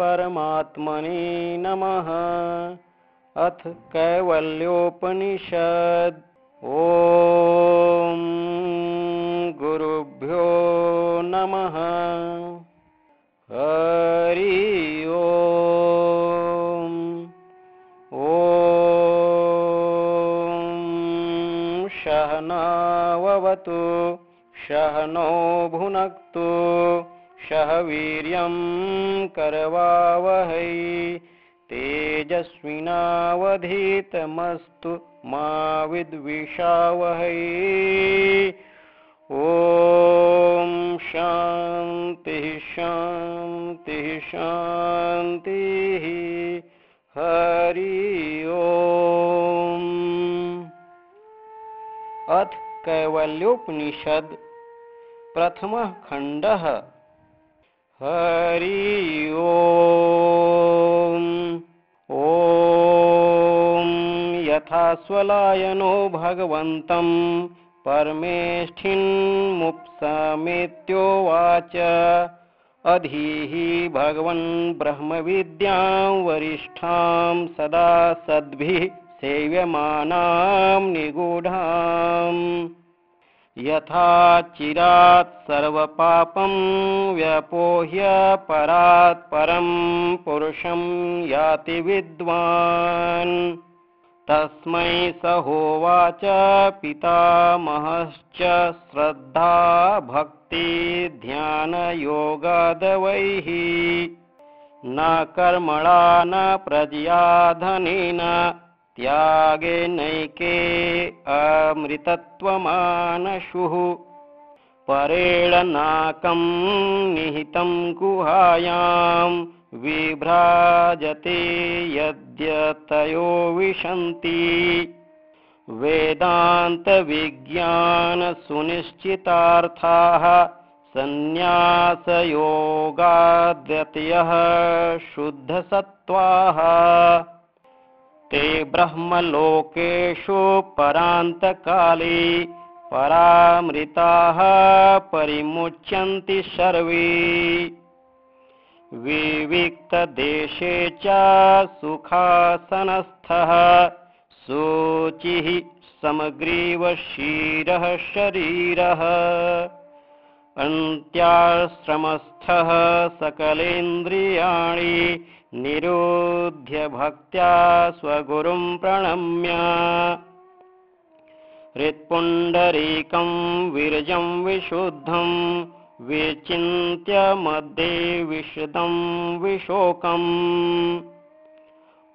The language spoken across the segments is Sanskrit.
परमात्मने नमः। अथ कैवल्योपनिषद्। ॐ गुरुभ्यो नमः। हरि ॐ शहनावतु शहनो भुनक्तु शह वीर्यं करवावहै। तेजस्विनावधीतमस्तु मा विद्विषावहै। ॐ शान्तिः शान्तिः शान्तिः। हरि ओम्। अथ कैवल्योपनिषद् प्रथमः खण्डः। हरि ॐ यथा स्वलायनो भगवन्तं परमेष्ठिन्मुप्समेत्योवाच अधीः भगवन् ब्रह्मविद्यां वरिष्ठां सदा सद्भिः सेव्यमानां निगूढाम् यथा चिरात् सर्वपापं व्यपोह्य परात् परं पुरुषं याति विद्वान्। तस्मै स होवाच पितामहश्च श्रद्धा भक्तिध्यानयोगादवैः न कर्मणा न प्रजया धनेन त्यागेनैके अमृतत्वमानशुः। परेण नाकं निहितं गुहायां विभ्राजते यद्यतयो विशन्ति। वेदान्तविज्ञानसुनिश्चितार्थाः सन्न्यासयोगाद्यतयः शुद्धसत्त्वाः ब्रह्मलोकेषु परान्तकाले परामृताः परिमुच्यन्ति सर्वे। विविक्तदेशे च सुखासनस्थः शुचिः समग्रीव शिरः शरीरः। अन्त्याश्रमस्थः सकलेन्द्रियाणि निरोध्य भक्त्या स्वगुरुं प्रणम्य। हृत्पुण्डरीकं विरजं विशुद्धं विचिन्त्य मध्ये विशदं विशोकम्।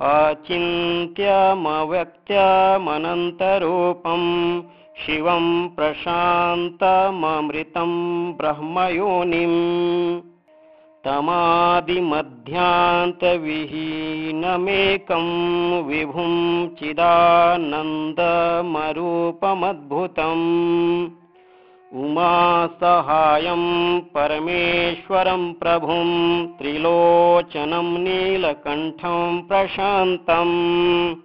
अचिन्त्यमव्यक्त्यमनन्तरूपं शिवं प्रशान्तममृतं ब्रह्मयोनिम् तमादिमध्यान्तविहीनमेकं विभुं चिदानन्दमरूपमद्भुतम्। उमासहायं परमेश्वरं प्रभुं त्रिलोचनं नीलकण्ठं प्रशान्तम्।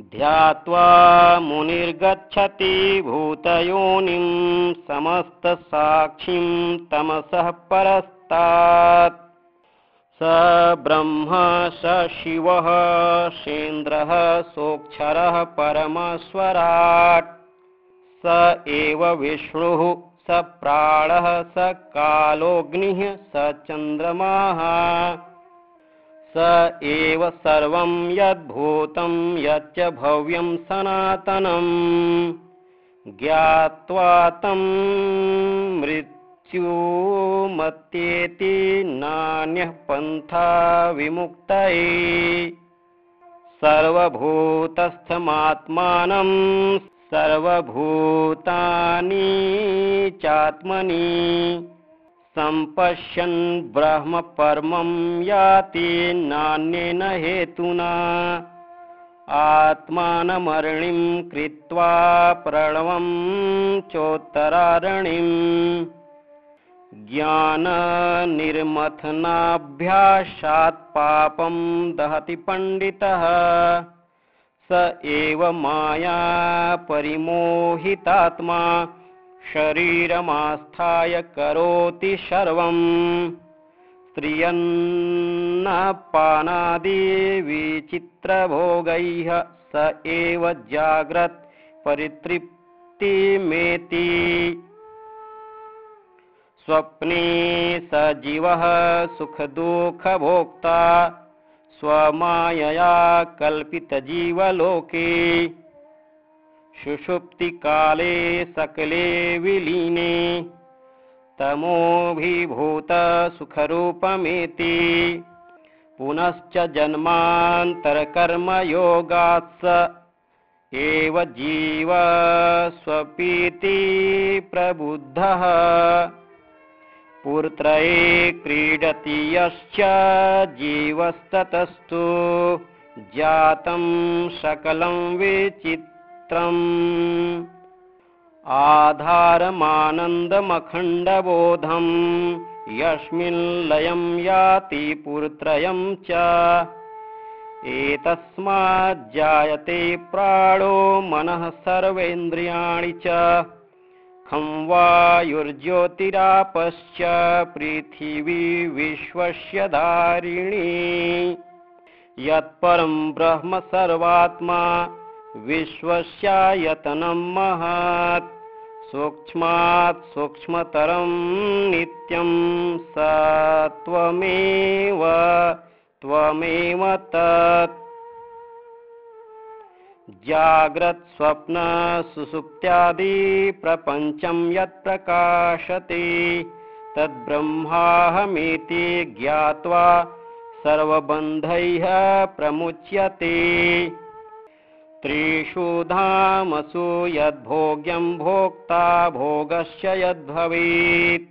ध्यात्वा मुनिर्गच्छति भूतयोनिं समस्तसाक्षिं तमसः स ब्रह्म स शिवः सेन्द्रः सोऽक्षरः परमस्वराट्। स एव विष्णुः स प्राणः स कालोऽग्निः स चन्द्रमाः। स एव सर्वं यद्भूतं यच्च भव्यं सनातनम्। ज्ञात्वा तं मृत्युमत्येति नान्यः पन्था विमुक्तये सर्वभूतस्थमात्मानं सर्वभूतानि चात्मनि। सम्पश्यन् ब्रह्म परमं याति नान्येन हेतुना। आत्मानमर्णिं कृत्वा प्रणवं चोत्तरारणिम् ज्ञाननिर्मथनाभ्यासात् पापं दहति पण्डितः। स एव माया परिमोहितात्मा शरीरमास्थाय करोति सर्वम् स्त्रियन्नपानादिविचित्रभोगैः स एव जाग्रत् परितृप्तिमेति स्वप्ने स जीवः सुखदुःखभोक्ता स्वमायया कल्पितजीवलोके। सुषुप्तिकाले सकले विलीने तमोऽभिभूतसुखरूपमेति पुनश्च जन्मान्तरकर्मयोगात् एव जीव स्वपीति प्रबुद्धः पुत्रये क्रीडति यश्च जीवस्ततस्तु। जातं सकलं विचित्रम्। आधारमानन्दमखण्डबोधम्। यस्मिन् लयं याति पुरत्रयं च। एतस्माज्जायते प्राणो मनः सर्वेन्द्रियाणि च वायुर्ज्योतिरापश्च पृथिवी विश्वस्य धारिणी यत्परं ब्रह्म सर्वात्मा विश्वस्यायतनं महत्। सूक्ष्मात् सूक्ष्मतरं नित्यं स त्वमेव त्वमेव तत् जाग्रत्स्वप्नसुसुप्त्यादिप्रपञ्चं यत् प्रकाशते तद्ब्रह्माहमेति ज्ञात्वा सर्वबन्धैः प्रमुच्यते। त्रिषु धामसु यद्भोग्यं भोक्ता भोगस्य यद्भवेत्।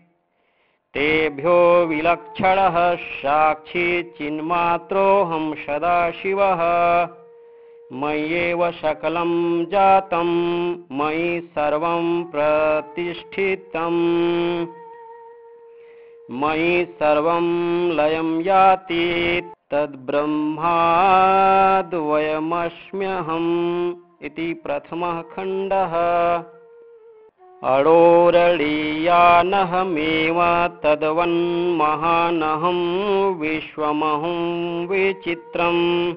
तेभ्यो विलक्षणः साक्षी चिन्मात्रोऽहं सदाशिवः मय्येव सकलं जातं मयि सर्वं प्रतिष्ठितम् मयि सर्वं लयं याति तद्ब्रह्माद्वयमस्म्यहम् इति प्रथमः खण्डः। अडोरळीयानहमेव तद्वन्महानहं विश्वमहं विचित्रम्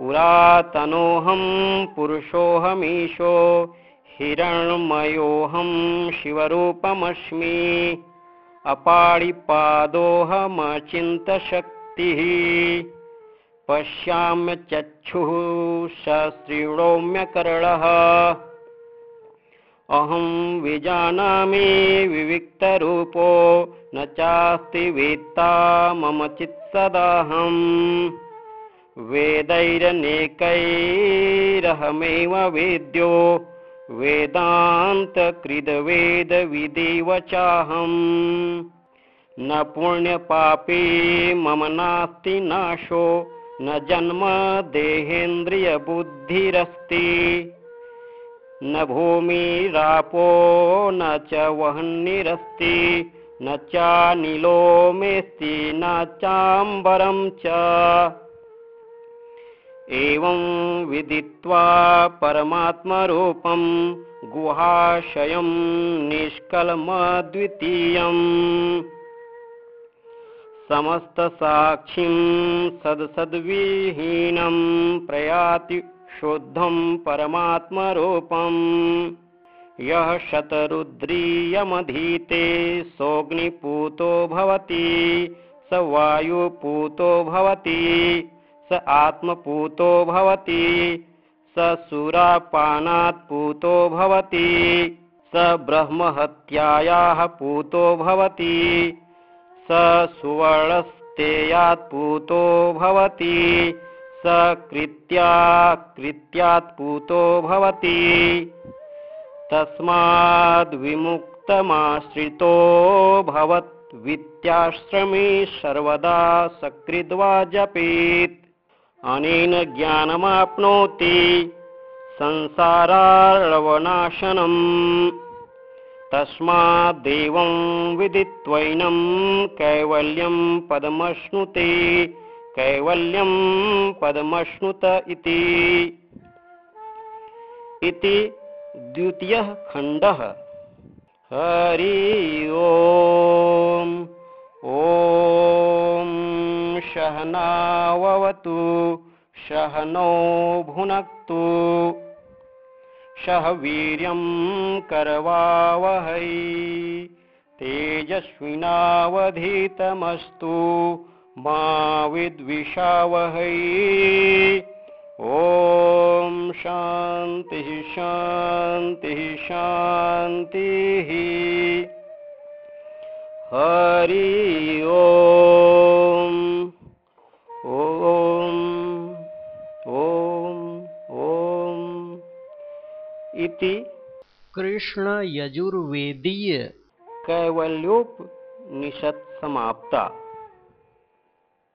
पुरातनोऽहं पुरुषोऽहमीशो हिरण्मयोऽहं शिवरूपमस्मि। अपाणिपादोऽहमचिन्तशक्तिः। पश्याम्य चक्षुः सशृणोम्यकर्णः अहं विजानामि विविक्तरूपो न चास्ति वेत्ता मम चित्सदाहम् वेदैरनेकैरहमेव वेद्यो वेदान्तकृदवेदविदेव चाहम् न पुण्यपापे मम नास्ति नाशो न जन्म देहेन्द्रियबुद्धिरस्ति। न भूमिरापो न च वह्निरस्ति न चानिलो मेऽस्ति न चाम्बरं च एवं विदित्वा परमात्मरूपं गुहाशयं निष्कलमद्वितीयम् समस्तसाक्षिं सदसद्विहीनं प्रयाति शुद्धं परमात्मरूपम् यः शतरुद्रीयमधीते सोऽग्निपूतो भवति स वायुपूतो भवति स आत्मपूतो भवति। स सुरापानात् पूतो भवति। स ब्रह्महत्यायाः पूतो भवति। स सुवर्णस्तेयात् पूतो भवति। स कृत्या कृत्यात् पूतो भवति। तस्माद्विमुक्तमाश्रितो भवत्। वित्याश्रमे सर्वदा सकृद्वा जपेत् अनेन ज्ञानमाप्नोति संसारार्णवनाशनम्। तस्माद्देवं विदित्वैनं कैवल्यं पदमश्नुते कैवल्यं पदमश्नुत इति। इति द्वितीयः खण्डः। हरि ओम्। ॐ सहनाववतु सहनौ भुनक्तु। सह वीर्यं करवावहै, तेजस्विनावधीतमस्तु मा विद्विषावहै। ॐ शान्तिः शान्तिः शान्तिः। हरि ॐ कृष्ण यजुर्वेदीय। कैवल्योपनिषद समाप्ता।